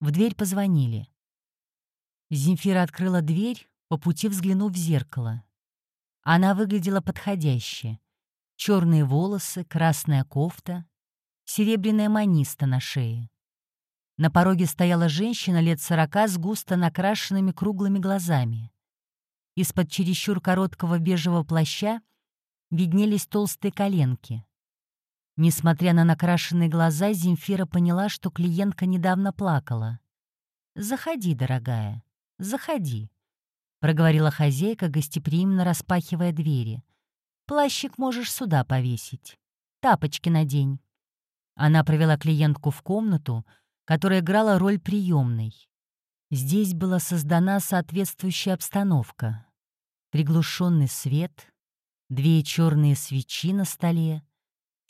В дверь позвонили. Земфира открыла дверь, по пути взглянув в зеркало. Она выглядела подходяще. Черные волосы, красная кофта, серебряная маниста на шее. На пороге стояла женщина лет сорока с густо накрашенными круглыми глазами. Из-под чересчур короткого бежевого плаща виднелись толстые коленки. Несмотря на накрашенные глаза, Земфира поняла, что клиентка недавно плакала. «Заходи, дорогая, заходи», — проговорила хозяйка, гостеприимно распахивая двери. «Плащик можешь сюда повесить. Тапочки надень». Она провела клиентку в комнату, которая играла роль приемной. Здесь была создана соответствующая обстановка. Приглушенный свет, две черные свечи на столе,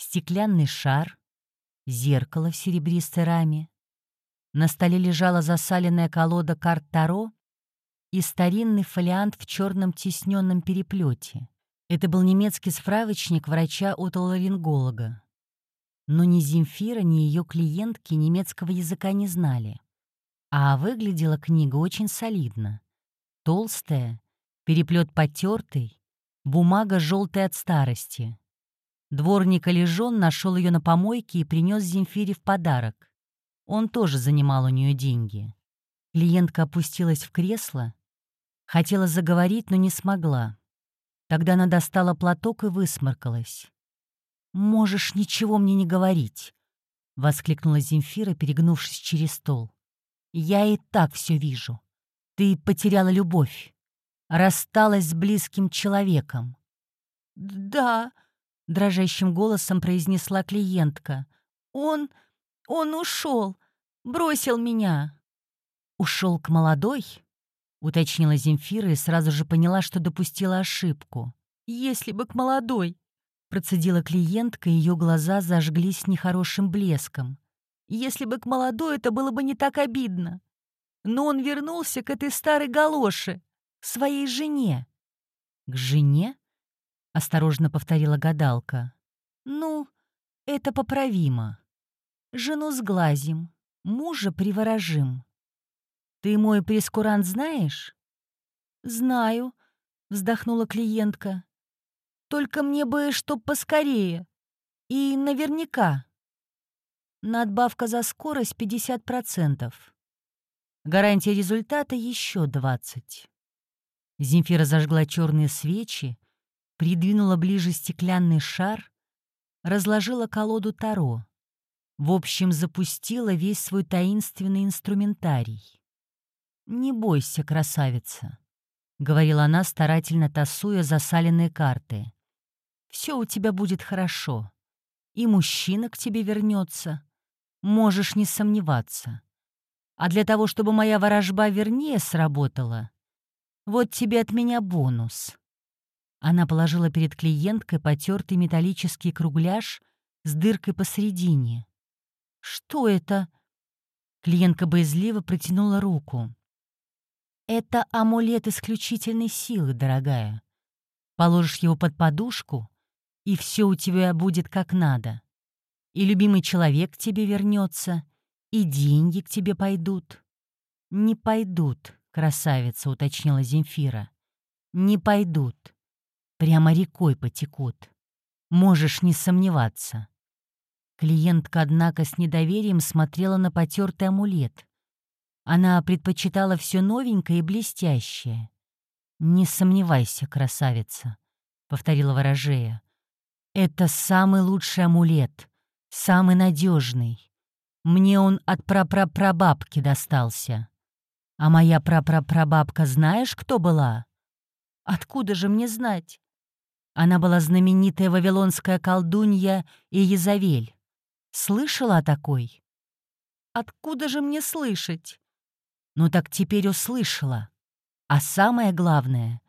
стеклянный шар, зеркало в серебристой раме. На столе лежала засаленная колода карт Таро и старинный фолиант в черном тисненном переплете. Это был немецкий справочник врача-отоларинголога. Но ни Земфира, ни ее клиентки немецкого языка не знали. А выглядела книга очень солидно. Толстая, переплет потертый, бумага желтая от старости. Дворник Олежон нашел ее на помойке и принес Земфире в подарок. Он тоже занимал у нее деньги. Клиентка опустилась в кресло, хотела заговорить, но не смогла. Тогда она достала платок и высморкалась. «Можешь ничего мне не говорить», — воскликнула Земфира, перегнувшись через стол. «Я и так все вижу. Ты потеряла любовь, рассталась с близким человеком». «Да», — дрожащим голосом произнесла клиентка. «Он... он ушел, бросил меня». «Ушел к молодой?» — уточнила Земфира и сразу же поняла, что допустила ошибку. «Если бы к молодой!» Процедила клиентка, ее глаза зажглись нехорошим блеском. Если бы к молодой, это было бы не так обидно. Но он вернулся к этой старой галоше, своей жене. «К жене?» — осторожно повторила гадалка. «Ну, это поправимо. Жену сглазим, мужа приворожим. Ты мой прескурант знаешь?» «Знаю», — вздохнула клиентка. Только мне бы чтоб поскорее. И наверняка. Надбавка за скорость 50%. Гарантия результата еще 20. Земфира зажгла черные свечи, придвинула ближе стеклянный шар, разложила колоду Таро. В общем, запустила весь свой таинственный инструментарий. «Не бойся, красавица», — говорила она, старательно тасуя засаленные карты все у тебя будет хорошо. И мужчина к тебе вернется. Можешь не сомневаться. А для того, чтобы моя ворожба вернее сработала, вот тебе от меня бонус». Она положила перед клиенткой потертый металлический кругляш с дыркой посередине. «Что это?» Клиентка боязливо протянула руку. «Это амулет исключительной силы, дорогая. Положишь его под подушку, и все у тебя будет как надо. И любимый человек к тебе вернется, и деньги к тебе пойдут. Не пойдут, красавица, уточнила Земфира. Не пойдут. Прямо рекой потекут. Можешь не сомневаться. Клиентка, однако, с недоверием смотрела на потертый амулет. Она предпочитала все новенькое и блестящее. «Не сомневайся, красавица», — повторила ворожея. Это самый лучший амулет, самый надежный. Мне он от прапрапрабабки достался. А моя прапрапрабабка знаешь, кто была? Откуда же мне знать? Она была знаменитая вавилонская колдунья Иезавель. Слышала о такой? Откуда же мне слышать? Ну так теперь услышала. А самое главное,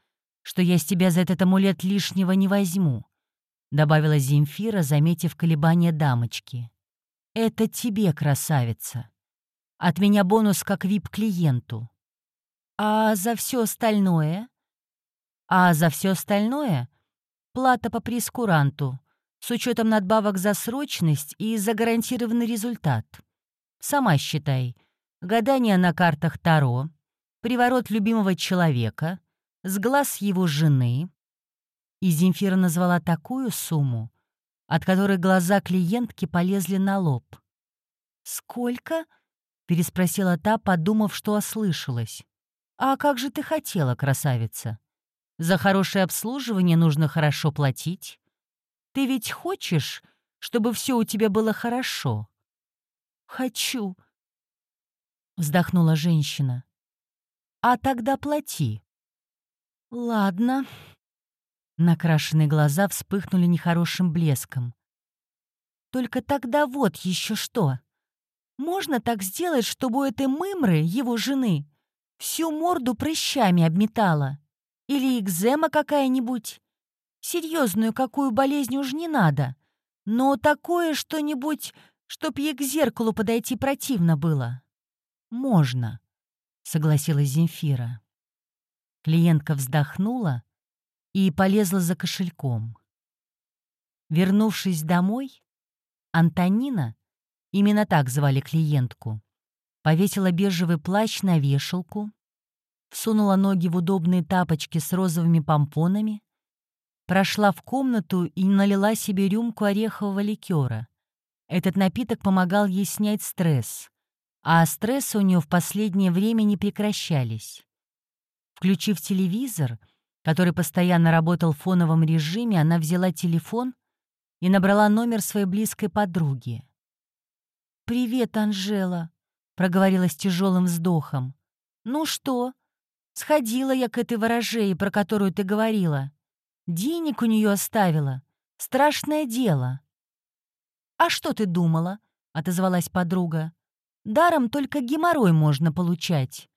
что я с тебя за этот амулет лишнего не возьму. — добавила Земфира, заметив колебания дамочки. «Это тебе, красавица. От меня бонус как вип-клиенту. А за все остальное? А за все остальное — плата по прескуранту, с учетом надбавок за срочность и за гарантированный результат. Сама считай. гадание на картах Таро, приворот любимого человека, сглаз его жены. И Земфира назвала такую сумму, от которой глаза клиентки полезли на лоб. «Сколько?» — переспросила та, подумав, что ослышалась. «А как же ты хотела, красавица? За хорошее обслуживание нужно хорошо платить. Ты ведь хочешь, чтобы все у тебя было хорошо?» «Хочу», — вздохнула женщина. «А тогда плати». «Ладно». Накрашенные глаза вспыхнули нехорошим блеском. «Только тогда вот еще что. Можно так сделать, чтобы у этой мымры, его жены, всю морду прыщами обметала? Или экзема какая-нибудь? Серьезную какую болезнь уж не надо. Но такое что-нибудь, чтоб ей к зеркалу подойти противно было. Можно, согласилась Земфира. Клиентка вздохнула и полезла за кошельком. Вернувшись домой, Антонина, именно так звали клиентку, повесила бежевый плащ на вешалку, всунула ноги в удобные тапочки с розовыми помпонами, прошла в комнату и налила себе рюмку орехового ликера. Этот напиток помогал ей снять стресс, а стрессы у нее в последнее время не прекращались. Включив телевизор, который постоянно работал в фоновом режиме, она взяла телефон и набрала номер своей близкой подруги. «Привет, Анжела», — проговорила с тяжелым вздохом. «Ну что? Сходила я к этой ворожее, про которую ты говорила. Денег у нее оставила. Страшное дело». «А что ты думала?» — отозвалась подруга. «Даром только геморрой можно получать».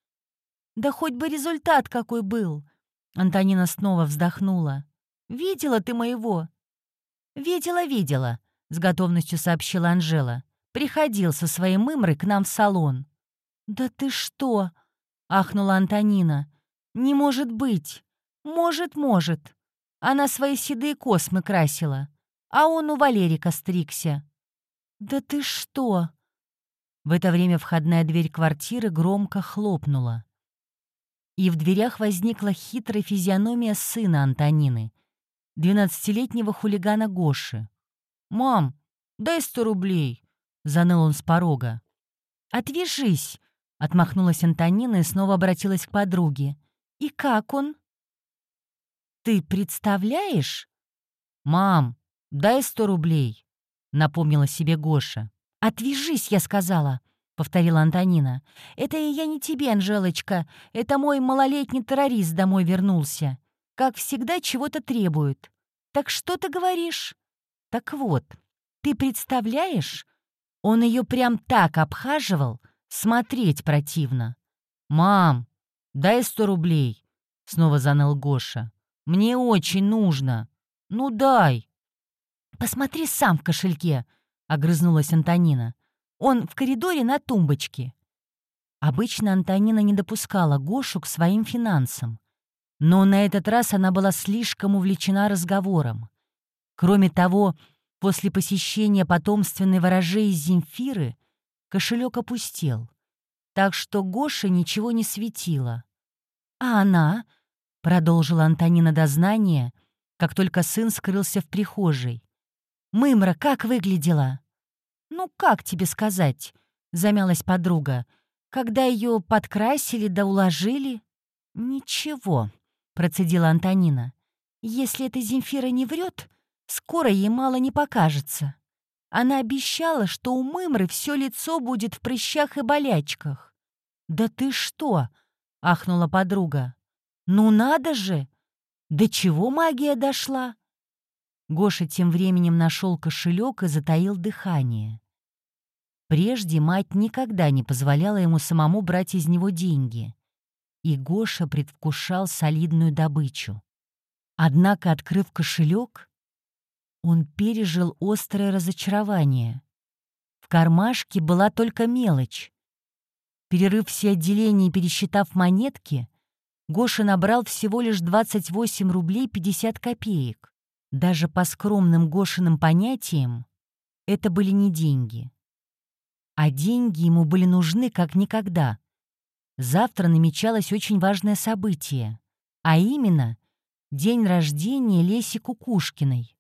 Да хоть бы результат какой был!» Антонина снова вздохнула. «Видела ты моего?» «Видела, видела», — с готовностью сообщила Анжела. «Приходил со своей мымрой к нам в салон». «Да ты что?» — ахнула Антонина. «Не может быть! Может, может!» Она свои седые космы красила, а он у Валерика стригся. «Да ты что?» В это время входная дверь квартиры громко хлопнула и в дверях возникла хитрая физиономия сына Антонины, двенадцатилетнего хулигана Гоши. «Мам, дай сто рублей!» — заныл он с порога. «Отвяжись!» — отмахнулась Антонина и снова обратилась к подруге. «И как он?» «Ты представляешь?» «Мам, дай сто рублей!» — напомнила себе Гоша. «Отвяжись!» — я сказала. — повторила Антонина. «Это я не тебе, Анжелочка. Это мой малолетний террорист домой вернулся. Как всегда, чего-то требует. Так что ты говоришь?» «Так вот, ты представляешь? Он ее прям так обхаживал, смотреть противно. «Мам, дай сто рублей», — снова заныл Гоша. «Мне очень нужно. Ну дай». «Посмотри сам в кошельке», — огрызнулась Антонина. Он в коридоре на тумбочке». Обычно Антонина не допускала Гошу к своим финансам. Но на этот раз она была слишком увлечена разговором. Кроме того, после посещения потомственной ворожей Земфиры кошелек опустел, так что Гоша ничего не светило. «А она?» — продолжила Антонина дознание, как только сын скрылся в прихожей. «Мымра как выглядела?» «Ну, как тебе сказать?» — замялась подруга. «Когда ее подкрасили да уложили?» «Ничего», — процедила Антонина. «Если эта Земфира не врет, скоро ей мало не покажется. Она обещала, что у Мымры все лицо будет в прыщах и болячках». «Да ты что?» — ахнула подруга. «Ну надо же! До чего магия дошла?» Гоша тем временем нашел кошелек и затаил дыхание. Прежде мать никогда не позволяла ему самому брать из него деньги. И Гоша предвкушал солидную добычу. Однако, открыв кошелек, он пережил острое разочарование. В кармашке была только мелочь. Перерыв все отделения и пересчитав монетки, Гоша набрал всего лишь 28 рублей 50 копеек. Даже по скромным Гошиным понятиям это были не деньги. А деньги ему были нужны как никогда. Завтра намечалось очень важное событие, а именно день рождения Леси Кукушкиной,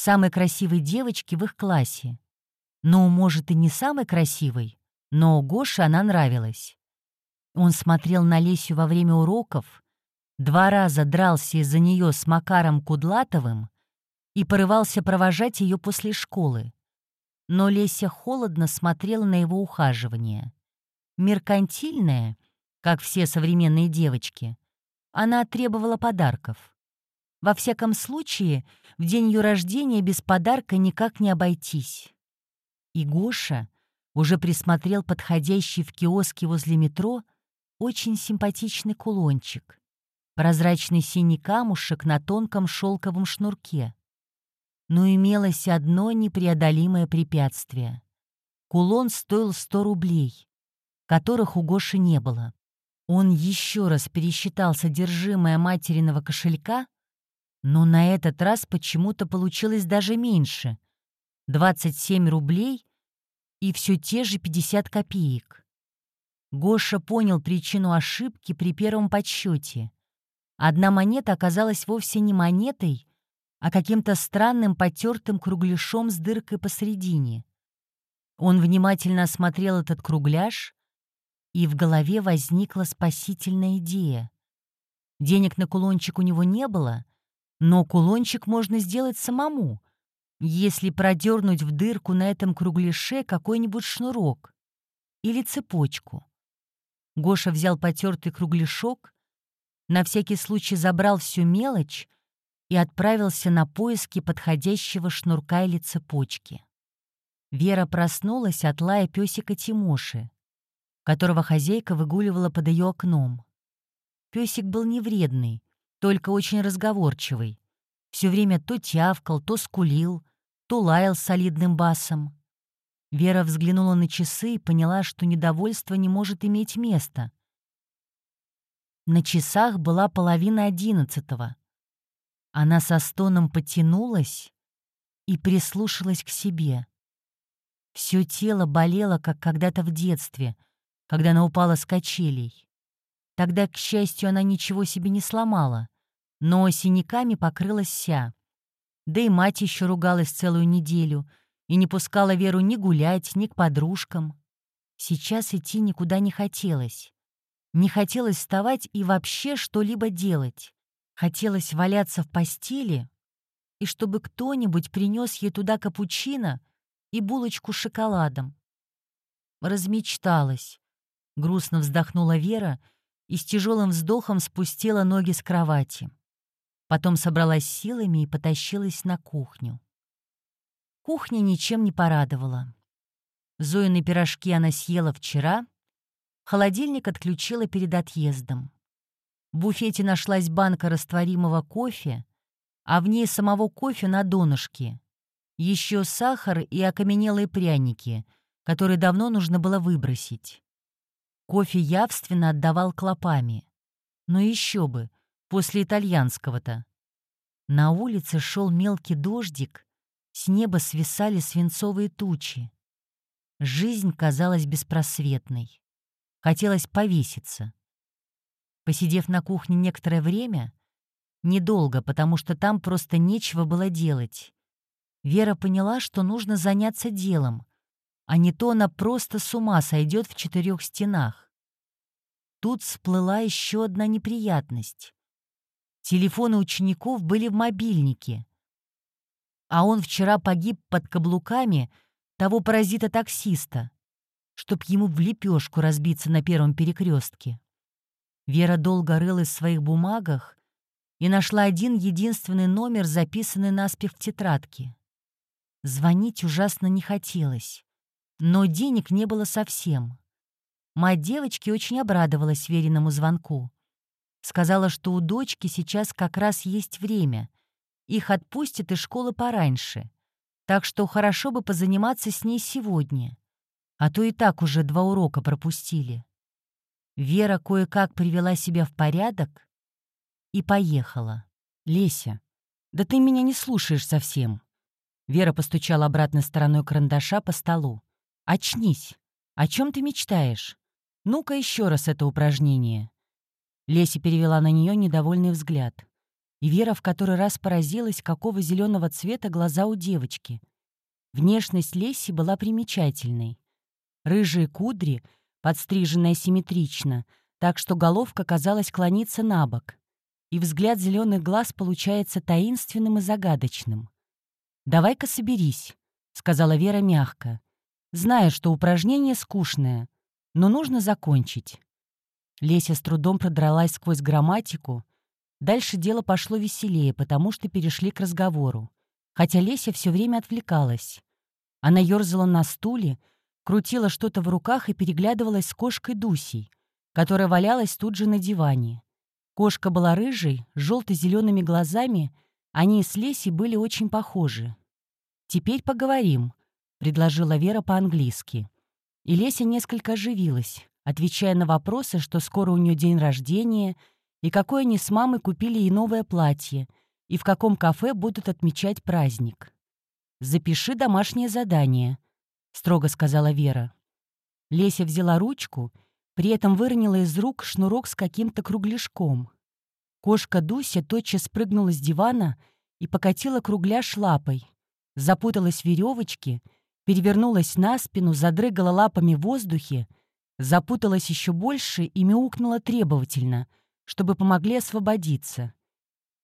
самой красивой девочки в их классе. Ну, может, и не самой красивой, но Гоше она нравилась. Он смотрел на Лесю во время уроков, два раза дрался из-за нее с Макаром Кудлатовым и порывался провожать ее после школы. Но Леся холодно смотрела на его ухаживание. Меркантильная, как все современные девочки, она требовала подарков. Во всяком случае, в день ее рождения без подарка никак не обойтись. И Гоша уже присмотрел подходящий в киоске возле метро очень симпатичный кулончик. Прозрачный синий камушек на тонком шелковом шнурке. Но имелось одно непреодолимое препятствие. Кулон стоил 100 рублей, которых у Гоши не было. Он еще раз пересчитал содержимое материного кошелька, но на этот раз почему-то получилось даже меньше — 27 рублей и все те же 50 копеек. Гоша понял причину ошибки при первом подсчете. Одна монета оказалась вовсе не монетой, а каким-то странным потертым кругляшом с дыркой посередине. Он внимательно осмотрел этот кругляш, и в голове возникла спасительная идея. Денег на кулончик у него не было, но кулончик можно сделать самому — если продернуть в дырку на этом кругляше какой-нибудь шнурок или цепочку. Гоша взял потертый кругляшок, на всякий случай забрал всю мелочь и отправился на поиски подходящего шнурка или цепочки. Вера проснулась от лая песика Тимоши, которого хозяйка выгуливала под ее окном. Песик был не вредный, только очень разговорчивый. Все время то тявкал, то скулил, то лаял солидным басом. Вера взглянула на часы и поняла, что недовольство не может иметь места. На часах была половина одиннадцатого. Она со стоном потянулась и прислушалась к себе. Все тело болело, как когда-то в детстве, когда она упала с качелей. Тогда, к счастью, она ничего себе не сломала, но синяками покрылась вся. Да и мать еще ругалась целую неделю и не пускала Веру ни гулять, ни к подружкам. Сейчас идти никуда не хотелось. Не хотелось вставать и вообще что-либо делать. Хотелось валяться в постели, и чтобы кто-нибудь принес ей туда капучино и булочку с шоколадом. Размечталась. Грустно вздохнула Вера и с тяжелым вздохом спустила ноги с кровати. Потом собралась силами и потащилась на кухню. Кухня ничем не порадовала. Зоины пирожки она съела вчера, холодильник отключила перед отъездом. В буфете нашлась банка растворимого кофе, а в ней самого кофе на донышке. Еще сахар и окаменелые пряники, которые давно нужно было выбросить. Кофе явственно отдавал клопами. Но еще бы — после итальянского-то. На улице шел мелкий дождик, с неба свисали свинцовые тучи. Жизнь казалась беспросветной. Хотелось повеситься. Посидев на кухне некоторое время, недолго, потому что там просто нечего было делать, Вера поняла, что нужно заняться делом, а не то она просто с ума сойдет в четырех стенах. Тут всплыла еще одна неприятность. Телефоны учеников были в мобильнике. А он вчера погиб под каблуками того паразита-таксиста, чтоб ему в лепешку разбиться на первом перекрестке. Вера долго рылась в своих бумагах и нашла один единственный номер, записанный наспех в тетрадке. Звонить ужасно не хотелось, но денег не было совсем. Мать девочки очень обрадовалась Вериному звонку. Сказала, что у дочки сейчас как раз есть время. Их отпустят из школы пораньше. Так что хорошо бы позаниматься с ней сегодня. А то и так уже два урока пропустили. Вера кое-как привела себя в порядок и поехала. «Леся, да ты меня не слушаешь совсем». Вера постучала обратной стороной карандаша по столу. «Очнись. «О чем ты мечтаешь? Ну-ка еще раз это упражнение». Леся перевела на нее недовольный взгляд. И Вера в который раз поразилась, какого зеленого цвета глаза у девочки. Внешность Леси была примечательной. Рыжие кудри, подстриженная симметрично, так что головка казалась клониться на бок. И взгляд зеленых глаз получается таинственным и загадочным. «Давай-ка соберись», — сказала Вера мягко, зная, что упражнение скучное, но нужно закончить. Леся с трудом продралась сквозь грамматику. Дальше дело пошло веселее, потому что перешли к разговору. Хотя Леся все время отвлекалась. Она ерзала на стуле, крутила что-то в руках и переглядывалась с кошкой Дусей, которая валялась тут же на диване. Кошка была рыжей, с желто-зелеными глазами, они с Лесей были очень похожи. «Теперь поговорим», — предложила Вера по-английски. И Леся несколько оживилась, отвечая на вопросы, что скоро у нее день рождения, и какое они с мамой купили ей новое платье, и в каком кафе будут отмечать праздник. «Запиши домашнее задание», — строго сказала Вера. Леся взяла ручку, при этом выронила из рук шнурок с каким-то кругляшком. Кошка Дуся тотчас спрыгнула с дивана и покатила кругляш лапой, запуталась в веревочке, перевернулась на спину, задрыгала лапами в воздухе, запуталась еще больше и мяукнула требовательно, чтобы помогли освободиться.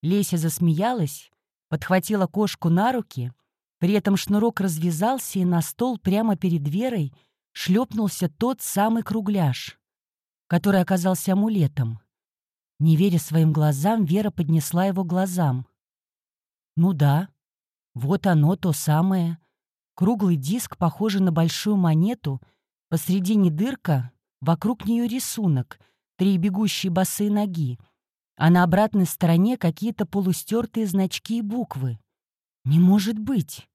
Леся засмеялась, подхватила кошку на руки, при этом шнурок развязался, и на стол прямо перед Верой шлепнулся тот самый кругляш, который оказался амулетом. Не веря своим глазам, Вера поднесла его глазам. Ну да, вот оно, то самое. Круглый диск, похожий на большую монету, посредине дырка, вокруг нее рисунок, три бегущие босые ноги, а на обратной стороне какие-то полустертые значки и буквы. «Не может быть!»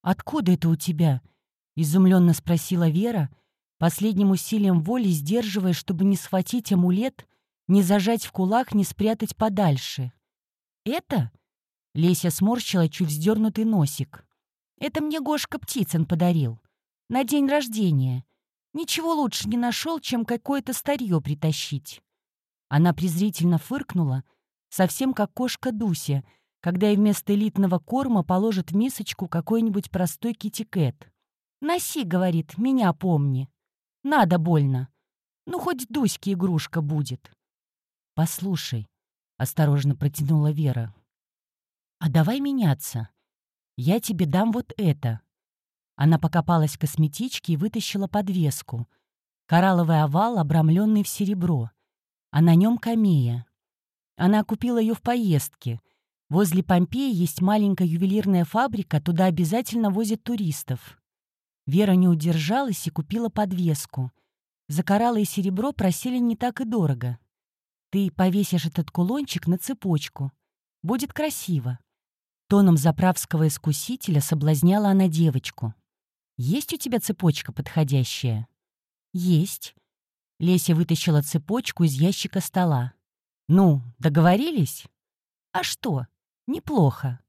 «Откуда это у тебя?» — изумленно спросила Вера, последним усилием воли сдерживая, чтобы не схватить амулет, не зажать в кулак, не спрятать подальше. «Это?» Леся сморщила чуть вздернутый носик. «Это мне Гошка Птицын подарил. На день рождения. Ничего лучше не нашел, чем какое-то старье притащить». Она презрительно фыркнула, совсем как кошка Дуся, когда ей вместо элитного корма положит в мисочку какой-нибудь простой китикет. «Носи», — говорит, — «меня помни. Надо больно. Ну, хоть Дуське игрушка будет». «Послушай», — осторожно протянула Вера, «А давай меняться. Я тебе дам вот это». Она покопалась в косметичке и вытащила подвеску. Коралловый овал, обрамленный в серебро. А на нем камея. Она купила ее в поездке. Возле Помпеи есть маленькая ювелирная фабрика, туда обязательно возят туристов. Вера не удержалась и купила подвеску. За кораллы и серебро просили не так и дорого. Ты повесишь этот кулончик на цепочку. Будет красиво. Тоном заправского искусителя соблазняла она девочку. «Есть у тебя цепочка подходящая?» «Есть». Леся вытащила цепочку из ящика стола. «Ну, договорились?» «А что? Неплохо».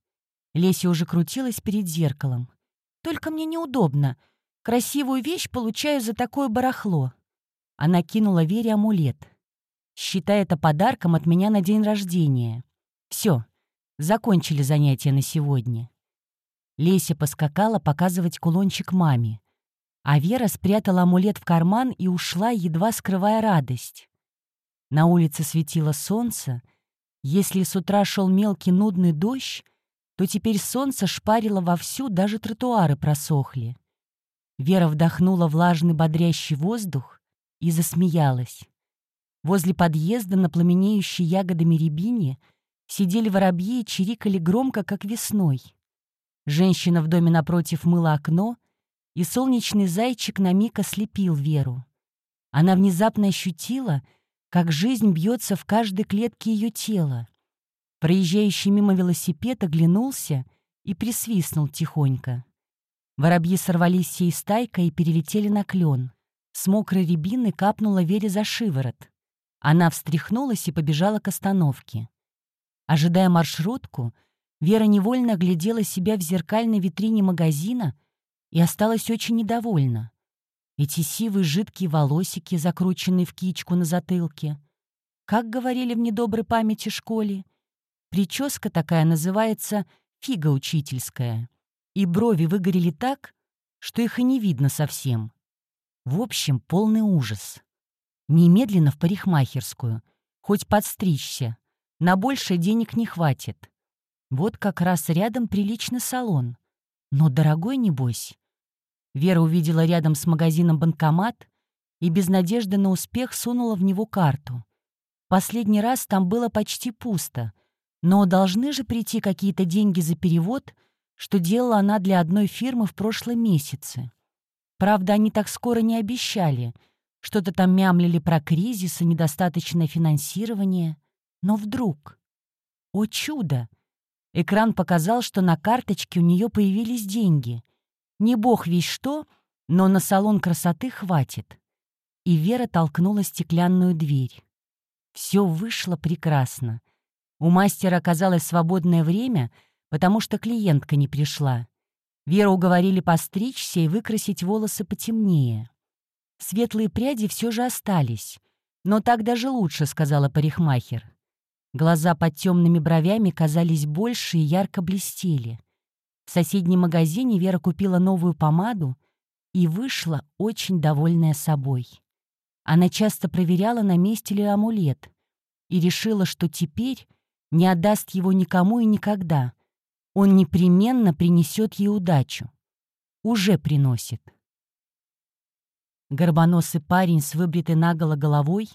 Леся уже крутилась перед зеркалом. «Только мне неудобно. Красивую вещь получаю за такое барахло». Она кинула Вере амулет. «Считай это подарком от меня на день рождения. Все, Закончили занятия на сегодня. Леся поскакала показывать кулончик маме. А Вера спрятала амулет в карман и ушла, едва скрывая радость. На улице светило солнце. Если с утра шел мелкий нудный дождь, то теперь солнце шпарило вовсю, даже тротуары просохли. Вера вдохнула влажный бодрящий воздух и засмеялась. Возле подъезда на пламенеющей ягодами рябине — Сидели воробьи и чирикали громко, как весной. Женщина в доме напротив мыла окно, и солнечный зайчик на миг ослепил Веру. Она внезапно ощутила, как жизнь бьется в каждой клетке ее тела. Проезжающий мимо велосипед оглянулся и присвистнул тихонько. Воробьи сорвались всей стайкой и перелетели на клен. С мокрой рябины капнула Вере за шиворот. Она встряхнулась и побежала к остановке. Ожидая маршрутку, Вера невольно глядела себя в зеркальной витрине магазина и осталась очень недовольна. Эти сивые жидкие волосики, закрученные в кичку на затылке. Как говорили в недоброй памяти школе, прическа такая называется «фига учительская», и брови выгорели так, что их и не видно совсем. В общем, полный ужас. Немедленно в парикмахерскую, хоть подстричься. На больше денег не хватит. Вот как раз рядом приличный салон. Но дорогой, небось. Вера увидела рядом с магазином банкомат и без надежды на успех сунула в него карту. Последний раз там было почти пусто, но должны же прийти какие-то деньги за перевод, что делала она для одной фирмы в прошлом месяце. Правда, они так скоро не обещали. Что-то там мямлили про кризис и недостаточное финансирование. Но вдруг... О чудо! Экран показал, что на карточке у нее появились деньги. Не бог весь что, но на салон красоты хватит. И Вера толкнула стеклянную дверь. Все вышло прекрасно. У мастера оказалось свободное время, потому что клиентка не пришла. Веру уговорили постричься и выкрасить волосы потемнее. Светлые пряди все же остались. Но так даже лучше, сказала парикмахер. Глаза под темными бровями казались больше и ярко блестели. В соседнем магазине Вера купила новую помаду и вышла очень довольная собой. Она часто проверяла, на месте ли амулет, и решила, что теперь не отдаст его никому и никогда. Он непременно принесет ей удачу. Уже приносит. Горбоносый парень с выбритой наголо головой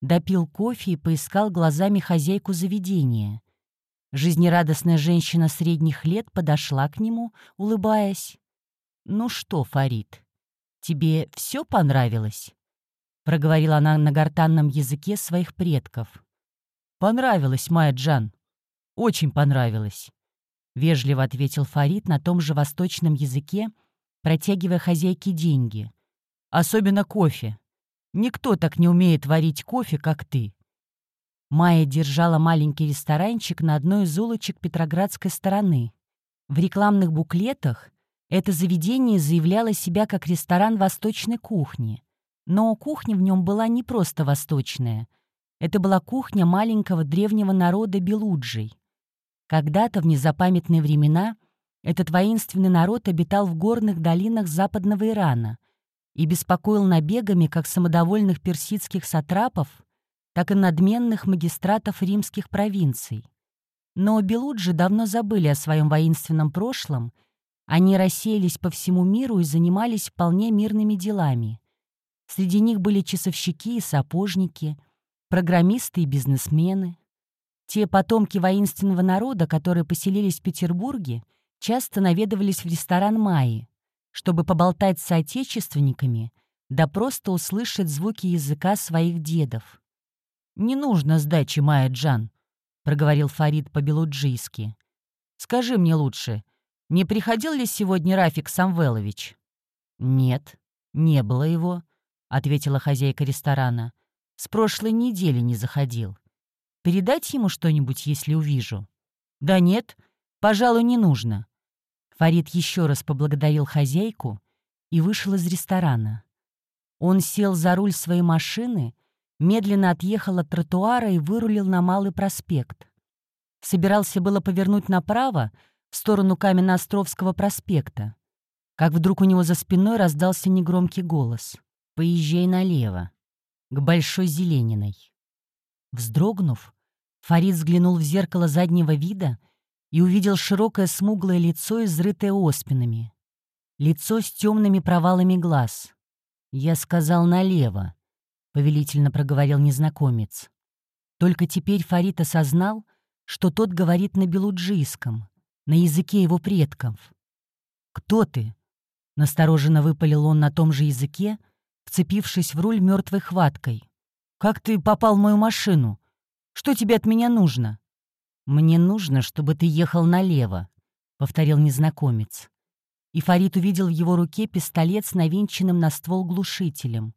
допил кофе и поискал глазами хозяйку заведения. Жизнерадостная женщина средних лет подошла к нему, улыбаясь. «Ну что, Фарид, тебе все понравилось?» Проговорила она на гортанном языке своих предков. «Понравилось, Майя Джан. Очень понравилось», — вежливо ответил Фарид на том же восточном языке, протягивая хозяйке деньги. «Особенно кофе. Никто так не умеет варить кофе, как ты. Майя держала маленький ресторанчик на одной из улочек Петроградской стороны. В рекламных буклетах это заведение заявляло себя как ресторан восточной кухни. Но кухня в нем была не просто восточная. Это была кухня маленького древнего народа Белуджей. Когда-то в незапамятные времена этот воинственный народ обитал в горных долинах западного Ирана и беспокоил набегами как самодовольных персидских сатрапов, так и надменных магистратов римских провинций. Но белуджи давно забыли о своем воинственном прошлом, они рассеялись по всему миру и занимались вполне мирными делами. Среди них были часовщики и сапожники, программисты и бизнесмены. Те потомки воинственного народа, которые поселились в Петербурге, часто наведывались в ресторан Майи, чтобы поболтать с соотечественниками, да просто услышать звуки языка своих дедов. «Не нужно сдачи, Майя Джан», — проговорил Фарид по-белуджийски. «Скажи мне лучше, не приходил ли сегодня Рафик Самвелович?» «Нет, не было его», — ответила хозяйка ресторана. «С прошлой недели не заходил. Передать ему что-нибудь, если увижу?» «Да нет, пожалуй, не нужно». Фарид еще раз поблагодарил хозяйку и вышел из ресторана. Он сел за руль своей машины медленно отъехал от тротуара и вырулил на Малый проспект. Собирался было повернуть направо, в сторону Каменноостровского проспекта, как вдруг у него за спиной раздался негромкий голос. «Поезжай налево, к Большой Зелениной». Вздрогнув, Фарид взглянул в зеркало заднего вида и увидел широкое смуглое лицо, изрытое оспинами. Лицо с темными провалами глаз. «Я сказал налево», — повелительно проговорил незнакомец. Только теперь Фарид осознал, что тот говорит на белуджийском, на языке его предков. «Кто ты?» — настороженно выпалил он на том же языке, вцепившись в руль мертвой хваткой. «Как ты попал в мою машину? Что тебе от меня нужно?» «Мне нужно, чтобы ты ехал налево», — повторил незнакомец. И Фарид увидел в его руке пистолет с навинченным на ствол глушителем.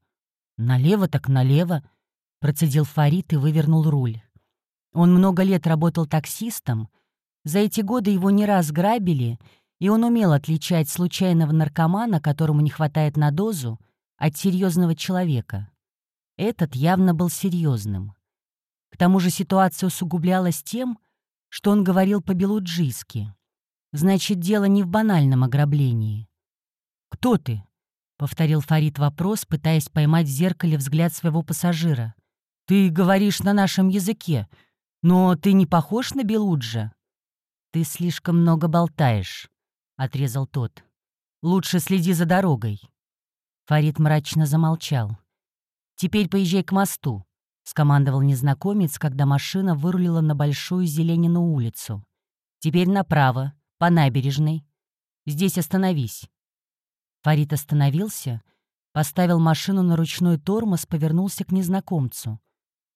«Налево так налево», — процедил Фарид и вывернул руль. Он много лет работал таксистом. За эти годы его не раз грабили, и он умел отличать случайного наркомана, которому не хватает на дозу, от серьезного человека. Этот явно был серьезным. К тому же ситуация усугублялась тем, что он говорил по-белуджийски. Значит, дело не в банальном ограблении. «Кто ты?» — повторил Фарид вопрос, пытаясь поймать в зеркале взгляд своего пассажира. «Ты говоришь на нашем языке, но ты не похож на Белуджа?» «Ты слишком много болтаешь», — отрезал тот. «Лучше следи за дорогой». Фарид мрачно замолчал. «Теперь поезжай к мосту», — скомандовал незнакомец, когда машина вырулила на Большую Зеленину улицу. «Теперь направо, по набережной. Здесь остановись». Фарид остановился, поставил машину на ручной тормоз, повернулся к незнакомцу.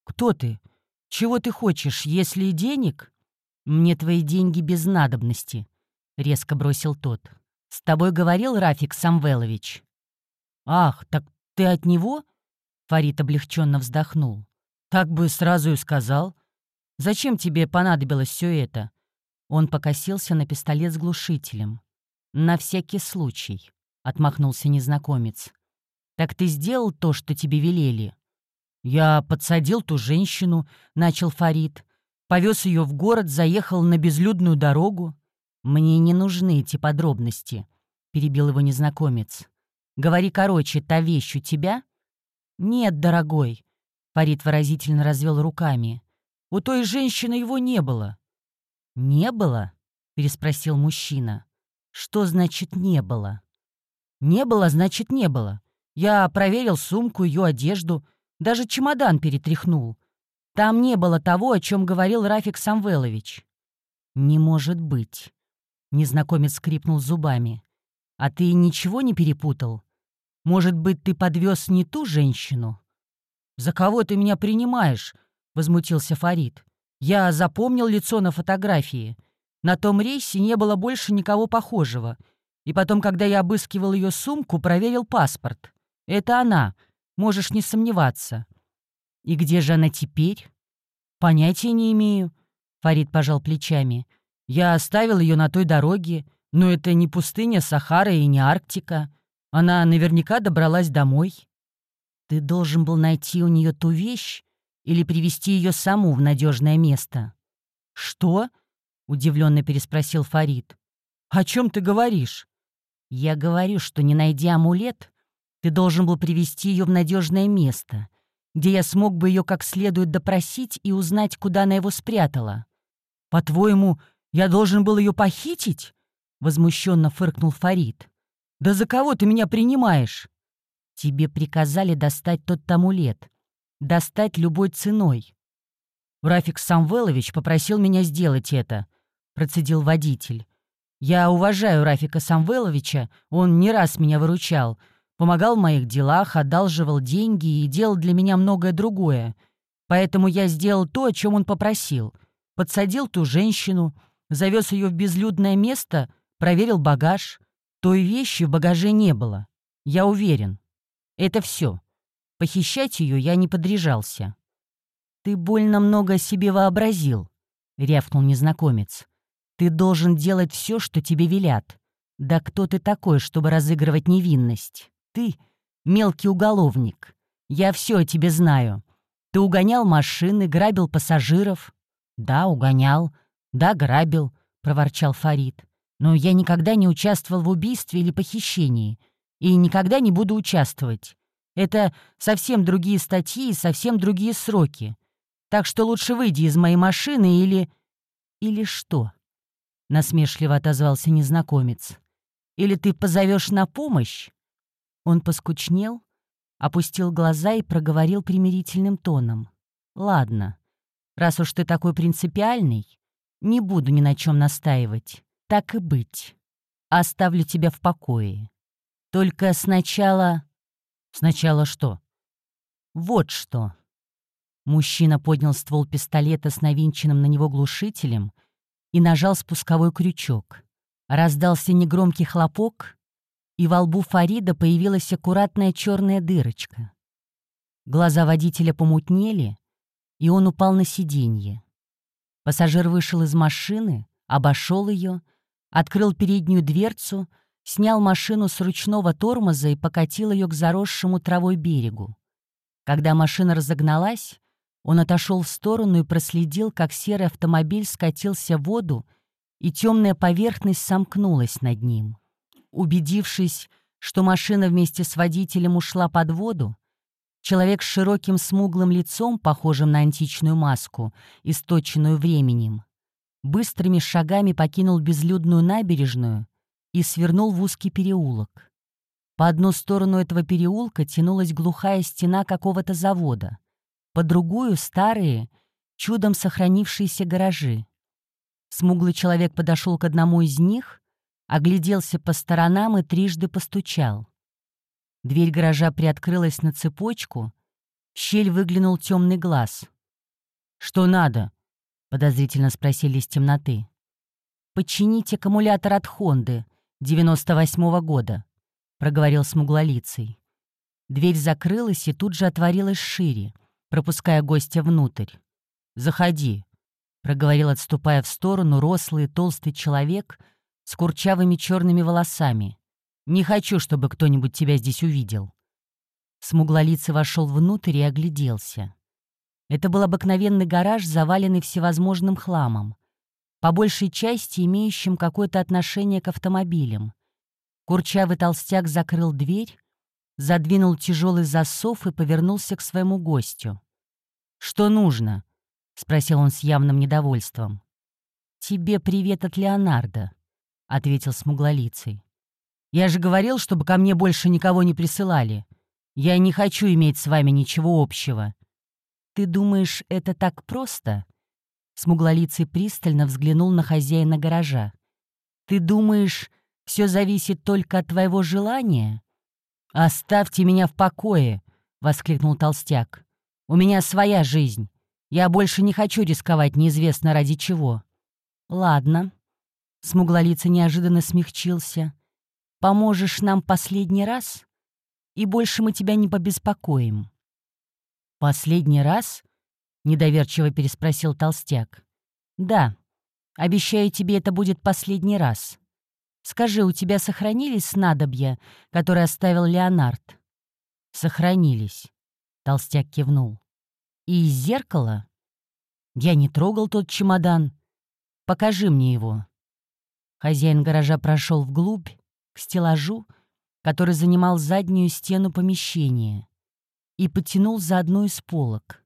«Кто ты? Чего ты хочешь, если денег?» «Мне твои деньги без надобности», — резко бросил тот. «С тобой говорил Рафик Самвелович?» «Ах, так ты от него?» Фарид облегченно вздохнул. «Так бы сразу и сказал. Зачем тебе понадобилось все это?» Он покосился на пистолет с глушителем. «На всякий случай», — отмахнулся незнакомец. «Так ты сделал то, что тебе велели?» «Я подсадил ту женщину», — начал Фарид. «Повез ее в город, заехал на безлюдную дорогу». «Мне не нужны эти подробности», — перебил его незнакомец. Говори короче, та вещь у тебя?» «Нет, дорогой», — Фарид выразительно развел руками. «У той женщины его не было». «Не было?» — переспросил мужчина. «Что значит «не было»?» «Не было, значит, не было. Я проверил сумку, ее одежду, даже чемодан перетряхнул. Там не было того, о чем говорил Рафик Самвелович». «Не может быть», — незнакомец скрипнул зубами. «А ты ничего не перепутал? Может быть, ты подвез не ту женщину?» «За кого ты меня принимаешь?» — возмутился Фарид. «Я запомнил лицо на фотографии. На том рейсе не было больше никого похожего. И потом, когда я обыскивал ее сумку, проверил паспорт. Это она, можешь не сомневаться». «И где же она теперь?» «Понятия не имею», — Фарид пожал плечами. «Я оставил ее на той дороге, но это не пустыня Сахара и не Арктика. Она наверняка добралась домой. Ты должен был найти у нее ту вещь или привести ее саму в надежное место. Что? удивленно переспросил Фарид. О чем ты говоришь? Я говорю, что не найдя амулет, ты должен был привести ее в надежное место, где я смог бы ее как следует допросить и узнать, куда она его спрятала. По-твоему, я должен был ее похитить? возмущенно фыркнул Фарид. «Да за кого ты меня принимаешь?» «Тебе приказали достать тот амулет. Достать любой ценой». «Рафик Самвелович попросил меня сделать это», — процедил водитель. «Я уважаю Рафика Самвеловича, он не раз меня выручал, помогал в моих делах, одалживал деньги и делал для меня многое другое. Поэтому я сделал то, о чем он попросил. Подсадил ту женщину, завез ее в безлюдное место, проверил багаж. Той вещи в багаже не было. Я уверен. Это все. Похищать ее я не подряжался. «Ты больно много о себе вообразил», — рявкнул незнакомец. «Ты должен делать все, что тебе велят. Да кто ты такой, чтобы разыгрывать невинность? Ты — мелкий уголовник. Я все о тебе знаю. Ты угонял машины, грабил пассажиров». «Да, угонял. Да, грабил», — проворчал Фарид. Но я никогда не участвовал в убийстве или похищении. И никогда не буду участвовать. Это совсем другие статьи и совсем другие сроки. Так что лучше выйди из моей машины или... Или что? Насмешливо отозвался незнакомец. Или ты позовешь на помощь? Он поскучнел, опустил глаза и проговорил примирительным тоном. «Ладно, раз уж ты такой принципиальный, не буду ни на чем настаивать. Так и быть. Оставлю тебя в покое. Только сначала... Сначала что? Вот что. Мужчина поднял ствол пистолета с навинченным на него глушителем и нажал спусковой крючок. Раздался негромкий хлопок, и во лбу Фарида появилась аккуратная черная дырочка. Глаза водителя помутнели, и он упал на сиденье. Пассажир вышел из машины, обошел ее открыл переднюю дверцу, снял машину с ручного тормоза и покатил ее к заросшему травой берегу. Когда машина разогналась, он отошел в сторону и проследил, как серый автомобиль скатился в воду, и темная поверхность сомкнулась над ним. Убедившись, что машина вместе с водителем ушла под воду, человек с широким смуглым лицом, похожим на античную маску, источенную временем, быстрыми шагами покинул безлюдную набережную и свернул в узкий переулок. По одну сторону этого переулка тянулась глухая стена какого-то завода, по другую — старые, чудом сохранившиеся гаражи. Смуглый человек подошел к одному из них, огляделся по сторонам и трижды постучал. Дверь гаража приоткрылась на цепочку, в щель выглянул темный глаз. «Что надо?» — подозрительно спросили из темноты. «Починить аккумулятор от Хонды 98-го года», — проговорил смуглолицый. Дверь закрылась и тут же отворилась шире, пропуская гостя внутрь. «Заходи», — проговорил, отступая в сторону, рослый толстый человек с курчавыми черными волосами. «Не хочу, чтобы кто-нибудь тебя здесь увидел». Смуглолицый вошел внутрь и огляделся. Это был обыкновенный гараж, заваленный всевозможным хламом, по большей части имеющим какое-то отношение к автомобилям. Курчавый толстяк закрыл дверь, задвинул тяжелый засов и повернулся к своему гостю. «Что нужно?» — спросил он с явным недовольством. «Тебе привет от Леонардо», — ответил смуглолицый. «Я же говорил, чтобы ко мне больше никого не присылали. Я не хочу иметь с вами ничего общего». «Ты думаешь, это так просто?» Смуглолицый пристально взглянул на хозяина гаража. «Ты думаешь, все зависит только от твоего желания?» «Оставьте меня в покое!» — воскликнул толстяк. «У меня своя жизнь. Я больше не хочу рисковать неизвестно ради чего». «Ладно». Смуглолицый неожиданно смягчился. «Поможешь нам последний раз, и больше мы тебя не побеспокоим». «Последний раз?» — недоверчиво переспросил толстяк. «Да. Обещаю тебе, это будет последний раз. Скажи, у тебя сохранились снадобья, которые оставил Леонард?» «Сохранились», — толстяк кивнул. «И из зеркала?» «Я не трогал тот чемодан. Покажи мне его». Хозяин гаража прошел вглубь, к стеллажу, который занимал заднюю стену помещения и потянул за одну из полок.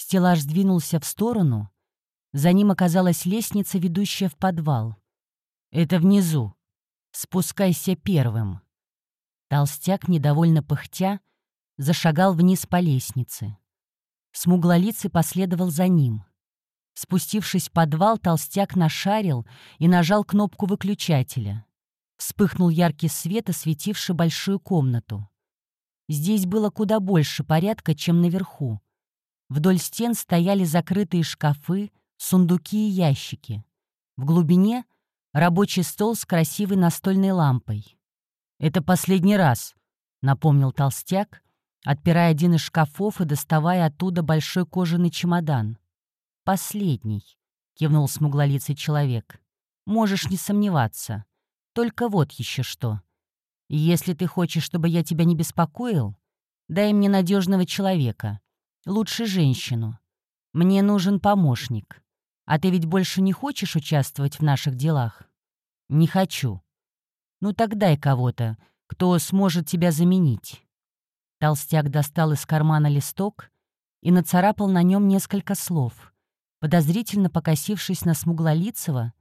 Стеллаж сдвинулся в сторону, за ним оказалась лестница, ведущая в подвал. «Это внизу. Спускайся первым». Толстяк, недовольно пыхтя, зашагал вниз по лестнице. Смуглолицый последовал за ним. Спустившись в подвал, толстяк нашарил и нажал кнопку выключателя. Вспыхнул яркий свет, осветивший большую комнату. Здесь было куда больше порядка, чем наверху. Вдоль стен стояли закрытые шкафы, сундуки и ящики. В глубине — рабочий стол с красивой настольной лампой. «Это последний раз», — напомнил толстяк, отпирая один из шкафов и доставая оттуда большой кожаный чемодан. «Последний», — кивнул смуглолицый человек. «Можешь не сомневаться. Только вот еще что. Если ты хочешь, чтобы я тебя не беспокоил, дай мне надежного человека, лучше женщину. Мне нужен помощник. А ты ведь больше не хочешь участвовать в наших делах? Не хочу. Ну так дай кого-то, кто сможет тебя заменить. Толстяк достал из кармана листок и нацарапал на нем несколько слов. Подозрительно покосившись на смуглолицего,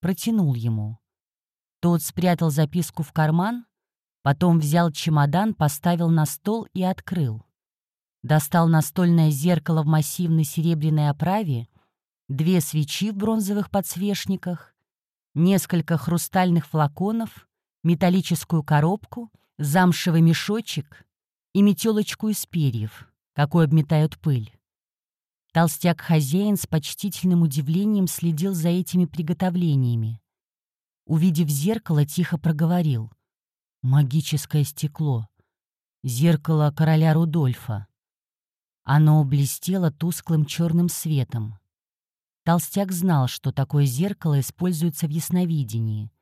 протянул ему. Тот спрятал записку в карман Потом взял чемодан, поставил на стол и открыл. Достал настольное зеркало в массивной серебряной оправе, две свечи в бронзовых подсвечниках, несколько хрустальных флаконов, металлическую коробку, замшевый мешочек и метелочку из перьев, какой обметают пыль. Толстяк-хозяин с почтительным удивлением следил за этими приготовлениями. Увидев зеркало, тихо проговорил. Магическое стекло. Зеркало короля Рудольфа. Оно блестело тусклым черным светом. Толстяк знал, что такое зеркало используется в ясновидении.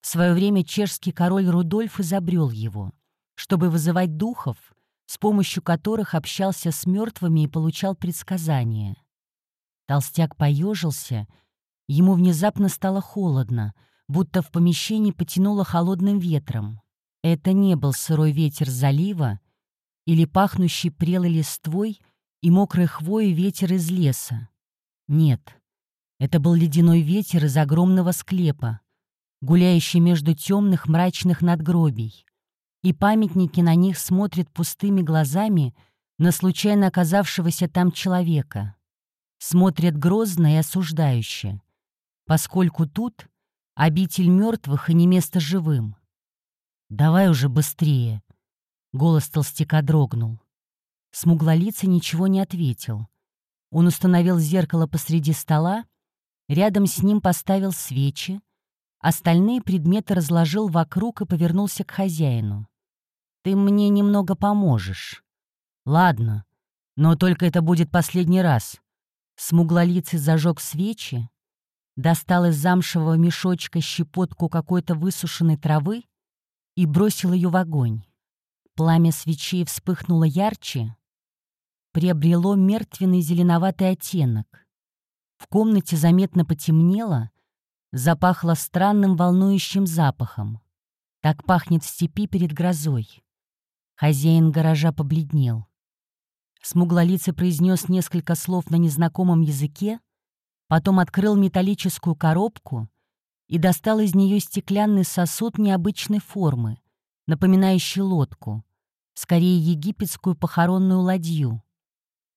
В свое время чешский король Рудольф изобрел его, чтобы вызывать духов, с помощью которых общался с мертвыми и получал предсказания. Толстяк поежился, ему внезапно стало холодно, будто в помещении потянуло холодным ветром. Это не был сырой ветер залива или пахнущий прелой листвой и мокрой хвоей ветер из леса. Нет, это был ледяной ветер из огромного склепа, гуляющий между темных мрачных надгробий. И памятники на них смотрят пустыми глазами на случайно оказавшегося там человека. Смотрят грозно и осуждающе, поскольку тут обитель мертвых и не место живым. «Давай уже быстрее!» Голос толстяка дрогнул. Смуглолицый ничего не ответил. Он установил зеркало посреди стола, рядом с ним поставил свечи, остальные предметы разложил вокруг и повернулся к хозяину. «Ты мне немного поможешь». «Ладно, но только это будет последний раз». Смуглолицый зажег свечи, достал из замшевого мешочка щепотку какой-то высушенной травы и бросил ее в огонь. Пламя свечей вспыхнуло ярче, приобрело мертвенный зеленоватый оттенок. В комнате заметно потемнело, запахло странным волнующим запахом. Так пахнет в степи перед грозой. Хозяин гаража побледнел. Смуглолицый произнес несколько слов на незнакомом языке, потом открыл металлическую коробку и достал из нее стеклянный сосуд необычной формы, напоминающий лодку, скорее египетскую похоронную ладью.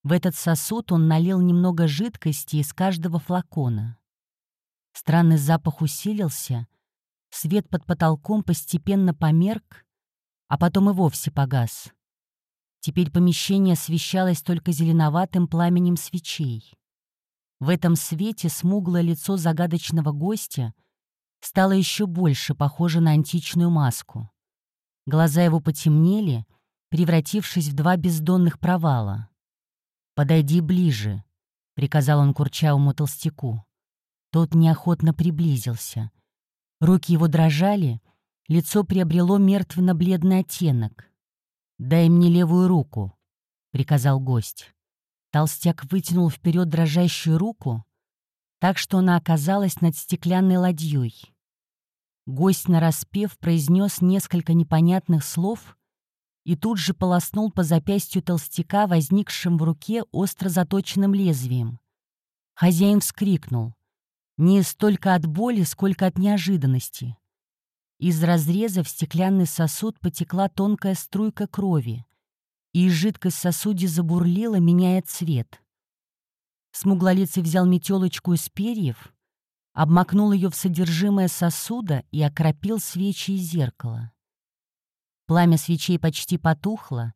В этот сосуд он налил немного жидкости из каждого флакона. Странный запах усилился, свет под потолком постепенно померк, а потом и вовсе погас. Теперь помещение освещалось только зеленоватым пламенем свечей. В этом свете смуглое лицо загадочного гостя стало еще больше похоже на античную маску. Глаза его потемнели, превратившись в два бездонных провала. «Подойди ближе», — приказал он курчавому толстяку. Тот неохотно приблизился. Руки его дрожали, лицо приобрело мертвенно-бледный оттенок. «Дай мне левую руку», — приказал гость. Толстяк вытянул вперед дрожащую руку, так что она оказалась над стеклянной ладьей. Гость нараспев произнес несколько непонятных слов и тут же полоснул по запястью толстяка, возникшим в руке остро заточенным лезвием. Хозяин вскрикнул. Не столько от боли, сколько от неожиданности. Из разреза в стеклянный сосуд потекла тонкая струйка крови и жидкость в сосуде забурлила, меняя цвет. Смуглолицый взял метелочку из перьев, обмакнул ее в содержимое сосуда и окропил свечи и зеркало. Пламя свечей почти потухло,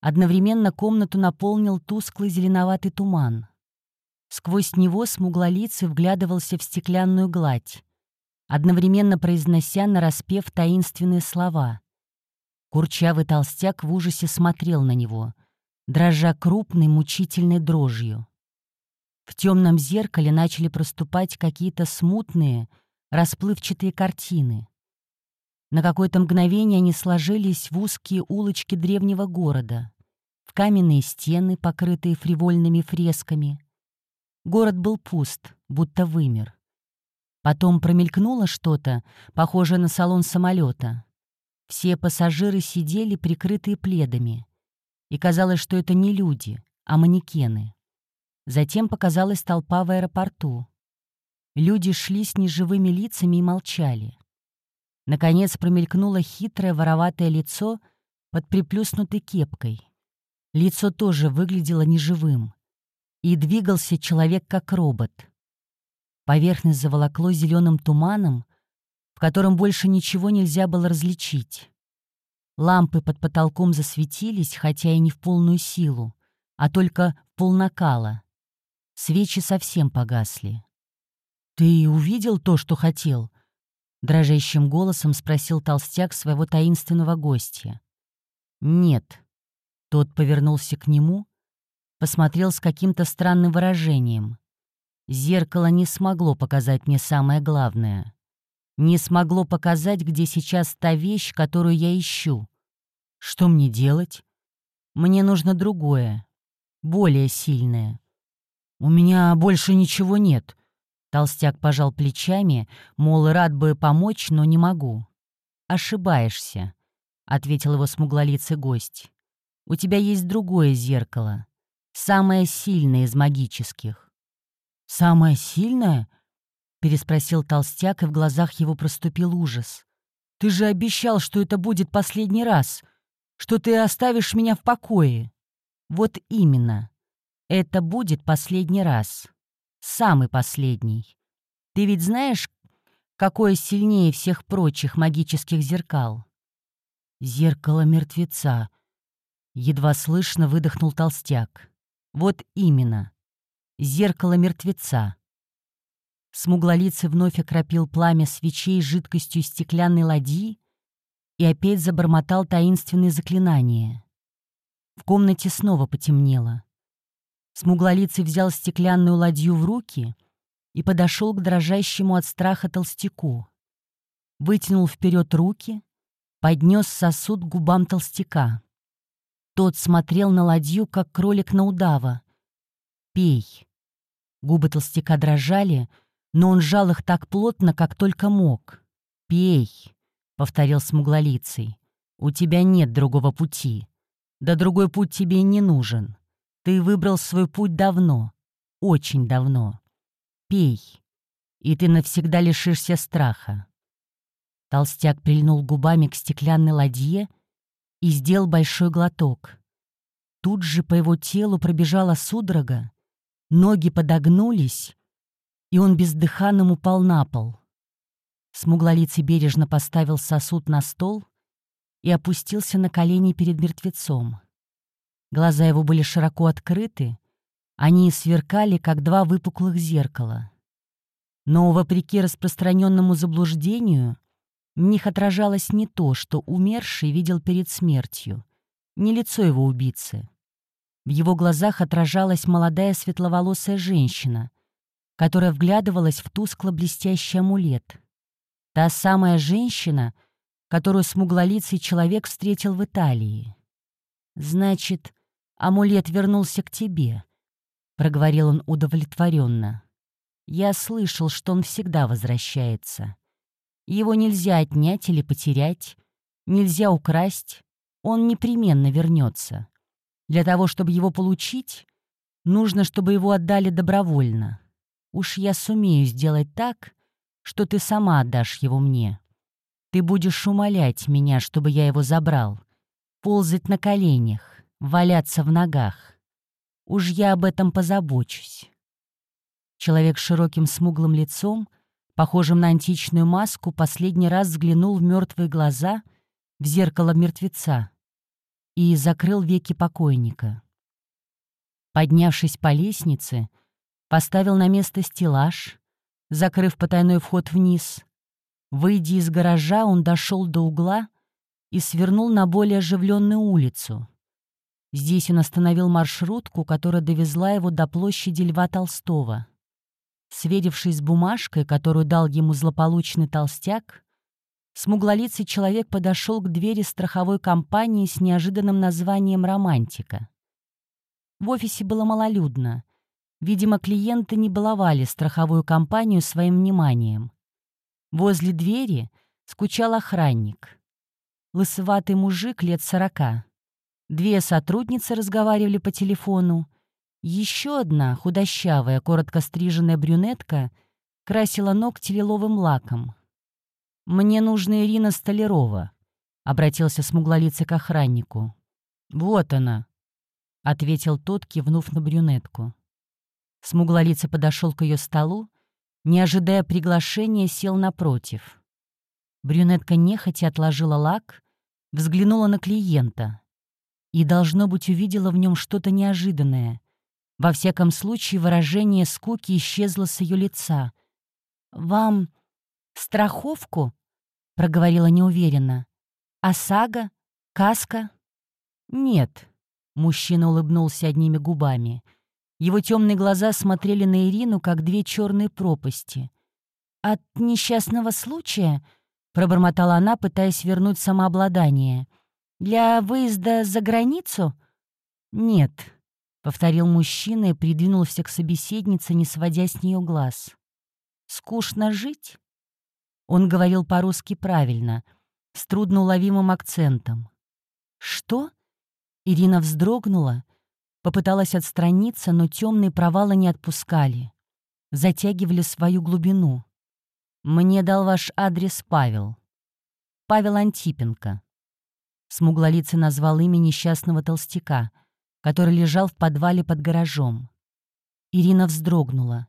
одновременно комнату наполнил тусклый зеленоватый туман. Сквозь него смуглолицый вглядывался в стеклянную гладь, одновременно произнося нараспев таинственные слова. Курчавый толстяк в ужасе смотрел на него, дрожа крупной мучительной дрожью. В темном зеркале начали проступать какие-то смутные, расплывчатые картины. На какое-то мгновение они сложились в узкие улочки древнего города, в каменные стены, покрытые фривольными фресками. Город был пуст, будто вымер. Потом промелькнуло что-то, похожее на салон самолета. Все пассажиры сидели, прикрытые пледами. И казалось, что это не люди, а манекены. Затем показалась толпа в аэропорту. Люди шли с неживыми лицами и молчали. Наконец промелькнуло хитрое вороватое лицо под приплюснутой кепкой. Лицо тоже выглядело неживым. И двигался человек как робот. Поверхность заволокло зеленым туманом, в котором больше ничего нельзя было различить. Лампы под потолком засветились, хотя и не в полную силу, а только в полнакала. Свечи совсем погасли. «Ты увидел то, что хотел?» — дрожащим голосом спросил толстяк своего таинственного гостя. «Нет». Тот повернулся к нему, посмотрел с каким-то странным выражением. Зеркало не смогло показать мне самое главное. не смогло показать, где сейчас та вещь, которую я ищу. Что мне делать? Мне нужно другое, более сильное. У меня больше ничего нет. Толстяк пожал плечами, мол, рад бы помочь, но не могу. Ошибаешься, ответил его смуглолицый гость. У тебя есть другое зеркало, самое сильное из магических. Самое сильное? переспросил толстяк, и в глазах его проступил ужас. «Ты же обещал, что это будет последний раз, что ты оставишь меня в покое». «Вот именно. Это будет последний раз. Самый последний. Ты ведь знаешь, какое сильнее всех прочих магических зеркал?» «Зеркало мертвеца», — едва слышно выдохнул толстяк. «Вот именно. Зеркало мертвеца. Смуглолицый вновь окропил пламя свечей жидкостью стеклянной ладьи и опять забормотал таинственные заклинания. В комнате снова потемнело. Смуглолицый взял стеклянную ладью в руки и подошел к дрожащему от страха толстяку. Вытянул вперед руки, поднес сосуд к губам толстяка. Тот смотрел на ладью, как кролик на удава. «Пей». Губы толстяка дрожали, но он жал их так плотно, как только мог. «Пей», — повторил смуглолицый, — «у тебя нет другого пути. Да другой путь тебе и не нужен. Ты выбрал свой путь давно, очень давно. Пей, и ты навсегда лишишься страха». Толстяк прильнул губами к стеклянной ладье и сделал большой глоток. Тут же по его телу пробежала судорога, ноги подогнулись, и он бездыханным упал на пол. Смуглолицый бережно поставил сосуд на стол и опустился на колени перед мертвецом. Глаза его были широко открыты, они сверкали, как два выпуклых зеркала. Но, вопреки распространенному заблуждению, в них отражалось не то, что умерший видел перед смертью, не лицо его убийцы. В его глазах отражалась молодая светловолосая женщина, которая вглядывалась в тускло-блестящий амулет. Та самая женщина, которую смуглолицый человек встретил в Италии. «Значит, амулет вернулся к тебе», — проговорил он удовлетворенно. «Я слышал, что он всегда возвращается. Его нельзя отнять или потерять, нельзя украсть, он непременно вернется. Для того, чтобы его получить, нужно, чтобы его отдали добровольно. Уж я сумею сделать так, что ты сама отдашь его мне. Ты будешь умолять меня, чтобы я его забрал, ползать на коленях, валяться в ногах. Уж я об этом позабочусь. Человек с широким смуглым лицом, похожим на античную маску, последний раз взглянул в мертвые глаза, в зеркало мертвеца, и закрыл веки покойника. Поднявшись по лестнице, поставил на место стеллаж, закрыв потайной вход вниз. Выйдя из гаража, он дошел до угла и свернул на более оживленную улицу. Здесь он остановил маршрутку, которая довезла его до площади Льва Толстого. Сверившись с бумажкой, которую дал ему злополучный толстяк, смуглолицый человек подошел к двери страховой компании с неожиданным названием «Романтика». В офисе было малолюдно — Видимо, клиенты не баловали страховую компанию своим вниманием. Возле двери скучал охранник. Лысоватый мужик лет сорока. Две сотрудницы разговаривали по телефону. Еще одна, худощавая, коротко стриженная брюнетка, красила ногти лиловым лаком. «Мне нужна Ирина Столярова», — обратился смуглолицый к охраннику. «Вот она», — ответил тот, кивнув на брюнетку. Смуглолицый подошел к ее столу, не ожидая приглашения, сел напротив. Брюнетка нехотя отложила лак, взглянула на клиента и, должно быть, увидела в нем что-то неожиданное. Во всяком случае, выражение скуки исчезло с ее лица. «Вам страховку?» — проговорила неуверенно. «ОСАГО? Каска?» «Нет», — мужчина улыбнулся одними губами. Его темные глаза смотрели на Ирину, как две черные пропасти. от несчастного случая?» — пробормотала она, пытаясь вернуть самообладание. «Для выезда за границу?» «Нет», — повторил мужчина и придвинулся к собеседнице, не сводя с нее глаз. «Скучно жить?» Он говорил по-русски правильно, с трудноуловимым акцентом. «Что?» Ирина вздрогнула, попыталась отстраниться, но темные провалы не отпускали, затягивали свою глубину. «Мне дал ваш адрес Павел. Павел Антипенко». Смуглолицый назвал имя несчастного толстяка, который лежал в подвале под гаражом. Ирина вздрогнула.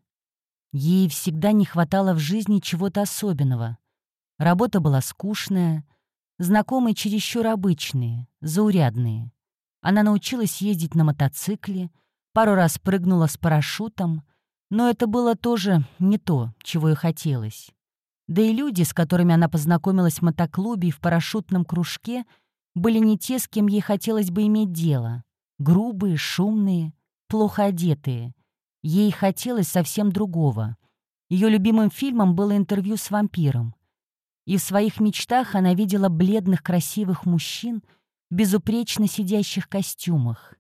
Ей всегда не хватало в жизни чего-то особенного. Работа была скучная, знакомые чересчур обычные, заурядные. Она научилась ездить на мотоцикле, пару раз прыгнула с парашютом, но это было тоже не то, чего ей хотелось. Да и люди, с которыми она познакомилась в мотоклубе и в парашютном кружке, были не те, с кем ей хотелось бы иметь дело. Грубые, шумные, плохо одетые. Ей хотелось совсем другого. Ее любимым фильмом было интервью с вампиром. И в своих мечтах она видела бледных красивых мужчин в безупречно сидящих костюмах,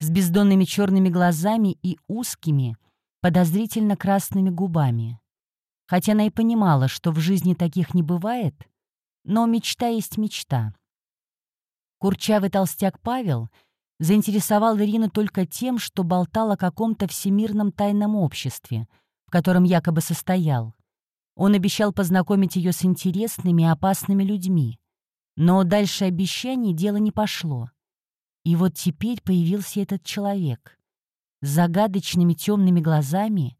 с бездонными черными глазами и узкими, подозрительно красными губами. Хотя она и понимала, что в жизни таких не бывает, но мечта есть мечта. Курчавый толстяк Павел заинтересовал Ирину только тем, что болтал о каком-то всемирном тайном обществе, в котором якобы состоял. Он обещал познакомить ее с интересными и опасными людьми. Но дальше обещаний дело не пошло. И вот теперь появился этот человек. С загадочными темными глазами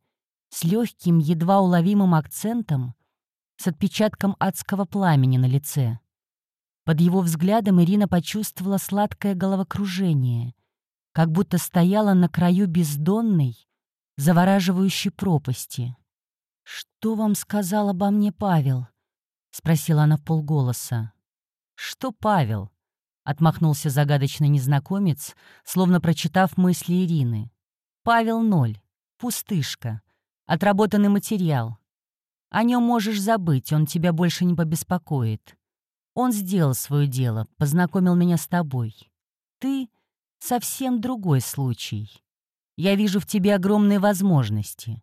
с легким, едва уловимым акцентом, с отпечатком адского пламени на лице. Под его взглядом Ирина почувствовала сладкое головокружение, как будто стояла на краю бездонной, завораживающей пропасти. «Что вам сказал обо мне Павел?» — спросила она в полголоса. «Что Павел?» — отмахнулся загадочный незнакомец, словно прочитав мысли Ирины. «Павел ноль. Пустышка. Отработанный материал. О нем можешь забыть, он тебя больше не побеспокоит. Он сделал свое дело, познакомил меня с тобой. Ты — совсем другой случай. Я вижу в тебе огромные возможности».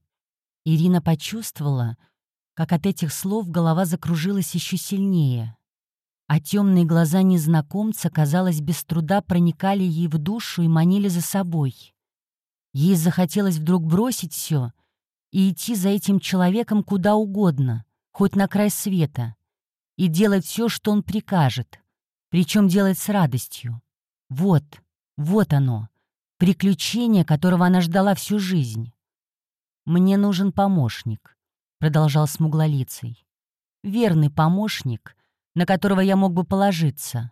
Ирина почувствовала, как от этих слов голова закружилась еще сильнее, а темные глаза незнакомца, казалось, без труда проникали ей в душу и манили за собой. Ей захотелось вдруг бросить все и идти за этим человеком куда угодно, хоть на край света, и делать все, что он прикажет, причем делать с радостью. Вот, вот оно, приключение, которого она ждала всю жизнь. «Мне нужен помощник», — продолжал смуглолицей. «Верный помощник, на которого я мог бы положиться».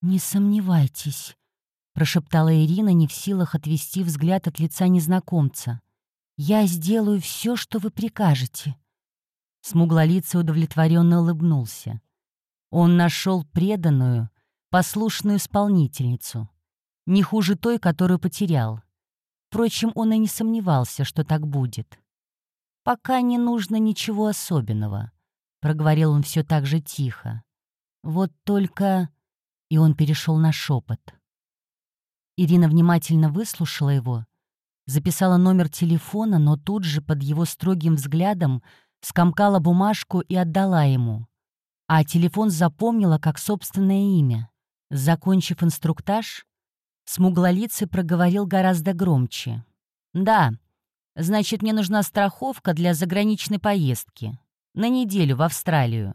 «Не сомневайтесь», — прошептала Ирина, не в силах отвести взгляд от лица незнакомца. «Я сделаю все, что вы прикажете». Смуглолицый удовлетворенно улыбнулся. Он нашел преданную, послушную исполнительницу, не хуже той, которую потерял. Впрочем, он и не сомневался, что так будет. «Пока не нужно ничего особенного», — проговорил он все так же тихо. «Вот только...» — и он перешел на шепот. Ирина внимательно выслушала его, записала номер телефона, но тут же под его строгим взглядом скомкала бумажку и отдала ему. А телефон запомнила как собственное имя. Закончив инструктаж, смуглолицый проговорил гораздо громче. «Да, значит, мне нужна страховка для заграничной поездки. На неделю в Австралию.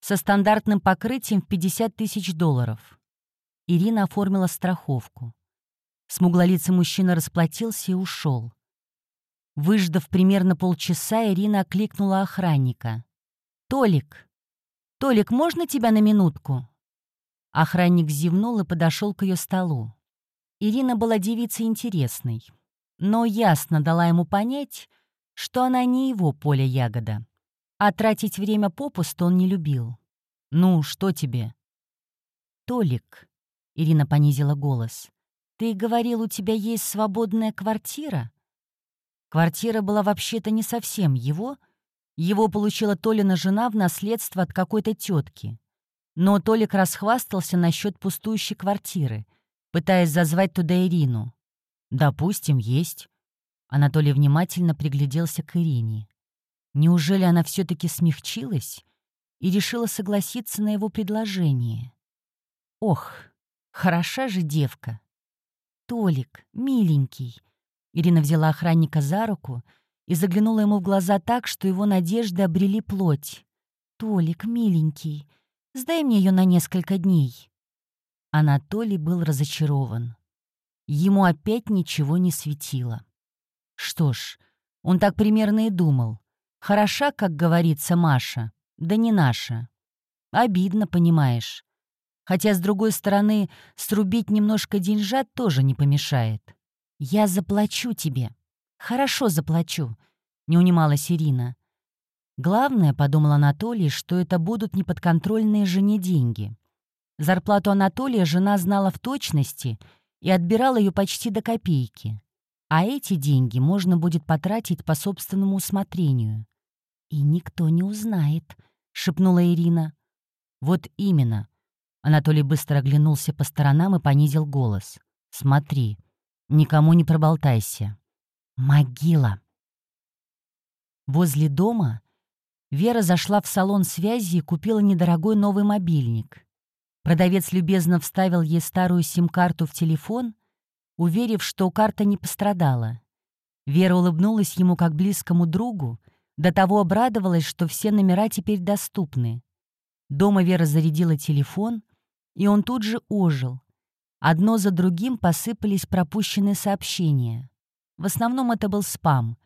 Со стандартным покрытием в 50 тысяч долларов». Ирина оформила страховку. Смуглолицый мужчина расплатился и ушел. Выждав примерно полчаса, Ирина окликнула охранника. «Толик! Толик, можно тебя на минутку?» Охранник зевнул и подошел к ее столу. Ирина была девицей интересной, но ясно дала ему понять, что она не его поле ягода. А тратить время попусту он не любил. «Ну, что тебе?» «Толик», — Ирина понизила голос, ты говорил, у тебя есть свободная квартира? Квартира была вообще-то не совсем его, Его получила Толина жена в наследство от какой-то тетки. Но Толик расхвастался насчет пустующей квартиры, пытаясь зазвать туда Ирину. «Допустим, есть». Анатолий внимательно пригляделся к Ирине. Неужели она все-таки смягчилась и решила согласиться на его предложение? Ох, хороша же девка. Толик, миленький. Ирина взяла охранника за руку и заглянула ему в глаза так, что его надежды обрели плоть. «Толик, миленький, сдай мне ее на несколько дней». Анатолий был разочарован. Ему опять ничего не светило. Что ж, он так примерно и думал. Хороша, как говорится, Маша, да не наша. Обидно, понимаешь. Хотя, с другой стороны, срубить немножко деньжат тоже не помешает. «Я заплачу тебе. Хорошо заплачу», — не унималась Ирина. Главное, — подумал Анатолий, — что это будут неподконтрольные жене деньги. Зарплату Анатолия жена знала в точности — и отбирал ее почти до копейки. А эти деньги можно будет потратить по собственному усмотрению. «И никто не узнает», — шепнула Ирина. «Вот именно». Анатолий быстро оглянулся по сторонам и понизил голос. «Смотри, никому не проболтайся. Могила». Возле дома Вера зашла в салон связи и купила недорогой новый мобильник. Продавец любезно вставил ей старую сим-карту в телефон, уверив, что карта не пострадала. Вера улыбнулась ему как близкому другу, до того обрадовалась, что все номера теперь доступны. Дома Вера зарядила телефон, и он тут же ожил. Одно за другим посыпались пропущенные сообщения. В основном это был спам.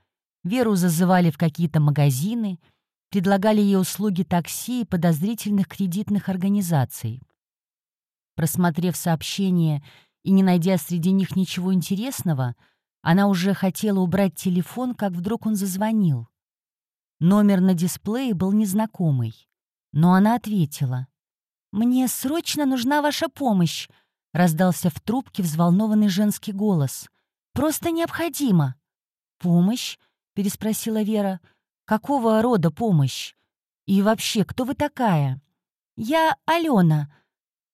Веру зазывали в какие-то магазины, предлагали ей услуги такси и подозрительных кредитных организаций. Просмотрев сообщения и не найдя среди них ничего интересного, она уже хотела убрать телефон, как вдруг он зазвонил. Номер на дисплее был незнакомый, но она ответила. «Мне срочно нужна ваша помощь», — раздался в трубке взволнованный женский голос. «Просто необходимо». «Помощь?» — переспросила Вера. «Какого рода помощь? И вообще, кто вы такая?» «Я Алена»,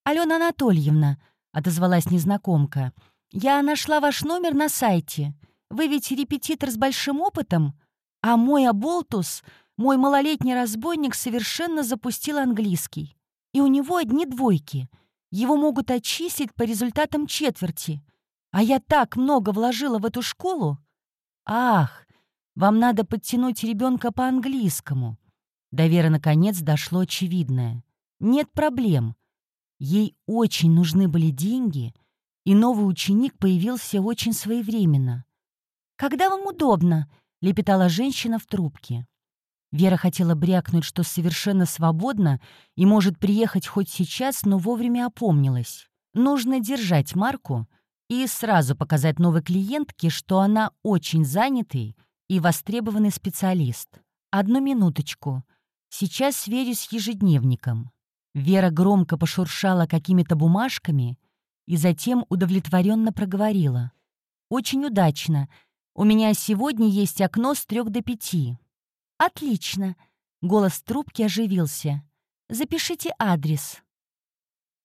«Алена Анатольевна», — отозвалась незнакомка, — «я нашла ваш номер на сайте. Вы ведь репетитор с большим опытом, а мой Аболтус, мой малолетний разбойник, совершенно запустил английский. И у него одни двойки. Его могут отчислить по результатам четверти. А я так много вложила в эту школу. Ах, вам надо подтянуть ребенка по английскому». До Веры, наконец, дошло очевидное. «Нет проблем. Ей очень нужны были деньги, и новый ученик появился очень своевременно. «Когда вам удобно?» — лепетала женщина в трубке. Вера хотела брякнуть, что совершенно свободна и может приехать хоть сейчас, но вовремя опомнилась. Нужно держать марку и сразу показать новой клиентке, что она очень занятый и востребованный специалист. Одну минуточку. Сейчас сверюсь с ежедневником. Вера громко пошуршала какими-то бумажками и затем удовлетворенно проговорила. «Очень удачно. У меня сегодня есть окно с трех до пяти». «Отлично!» — голос трубки оживился. «Запишите адрес».